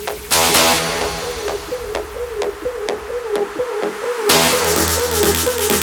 Thank you.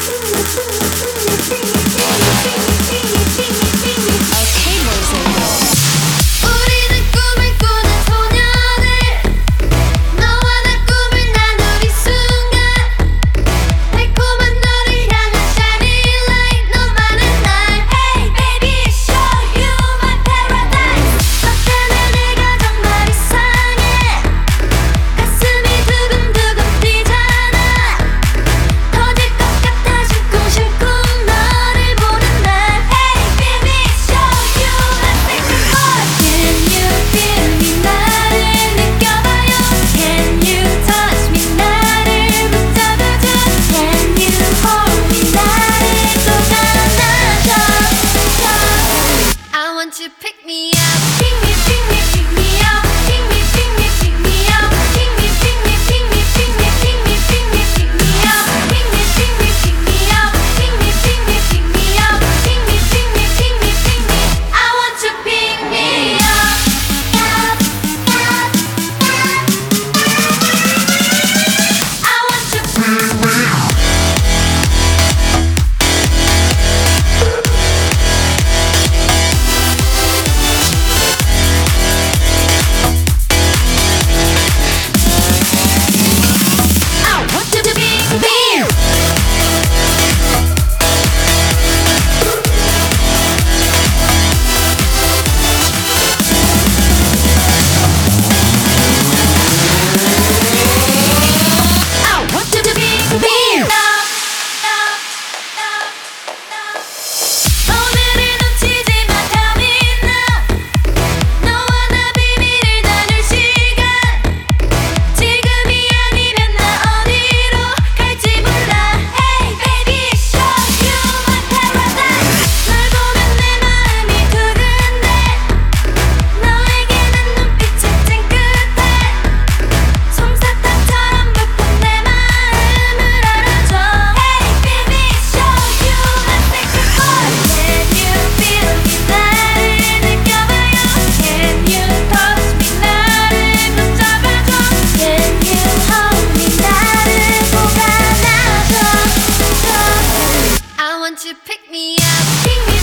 you to pick me up, pick me